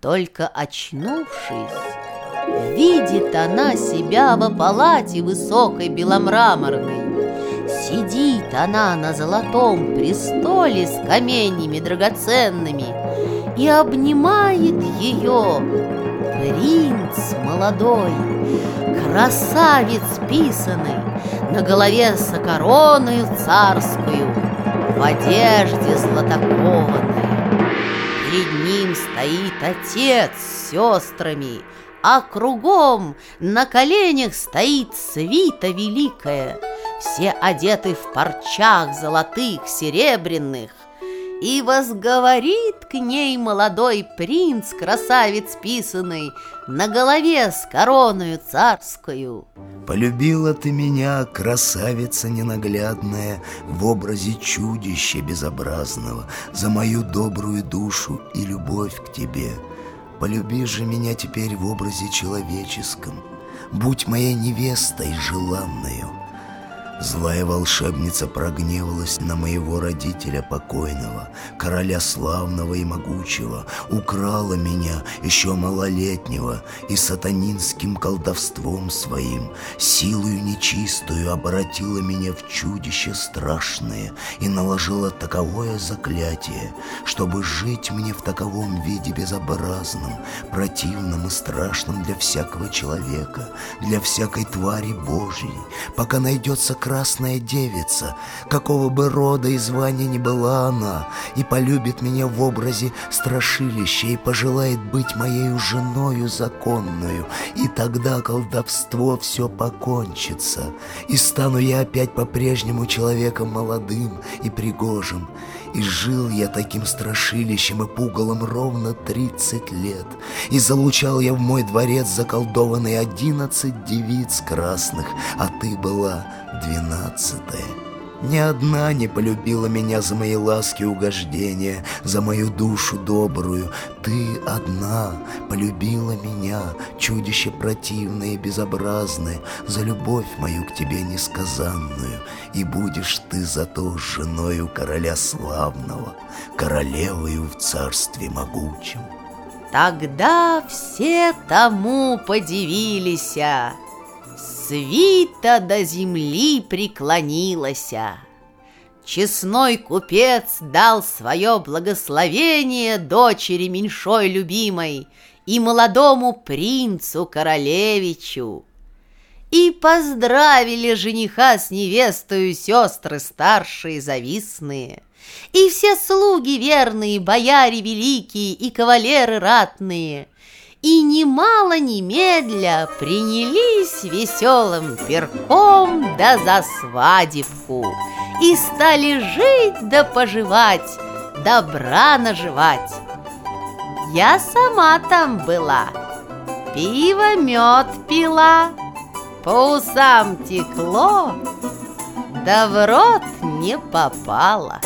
Только очнувшись, видит она себя в палате высокой беломраморной. Сидит она на золотом престоле с каменьями драгоценными И обнимает ее принц молодой, красавец писанный, На голове с короной царскую, в одежде златокованной. Стоит отец с сестрами, а кругом на коленях стоит свита великая, все одеты в парчах золотых, серебряных, и возговорит к ней молодой принц, красавец писанный, На голове с короною царскую. Полюбила ты меня, красавица ненаглядная, В образе чудища безобразного, За мою добрую душу и любовь к тебе. Полюби же меня теперь в образе человеческом, Будь моей невестой желанною, Злая волшебница прогневалась на моего родителя покойного, короля славного и могучего, украла меня, еще малолетнего, и сатанинским колдовством своим, силою нечистую обратила меня в чудище страшное и наложила таковое заклятие, чтобы жить мне в таковом виде безобразном, противном и страшном для всякого человека, для всякой твари Божьей, пока найдется прекрасная девица, какого бы рода и звания ни была она, и полюбит меня в образе страшилища и пожелает быть моею женою законную, и тогда колдовство все покончится, и стану я опять по-прежнему человеком молодым и пригожим, и жил я таким страшилищем и пугалом ровно тридцать лет, И залучал я в мой дворец заколдованный одиннадцать девиц красных, А ты была двенадцатая. Ни одна не полюбила меня за мои ласки и угождения, за мою душу добрую. Ты одна полюбила меня, чудище противное и безобразное, за любовь мою к тебе несказанную. И будешь ты зато женою короля славного, королевою в царстве могучем. Тогда все тому подивились, свита до земли преклонилася. Честной купец дал свое благословение дочери меньшой любимой и молодому принцу королевичу. И поздравили жениха с невестою сестры старшие завистные, И все слуги верные, бояре великие и кавалеры ратные — и немало немедля принялись веселым перком да за свадебку. И стали жить да поживать, добра наживать. Я сама там была, пиво мед пила По усам текло, да в рот не попало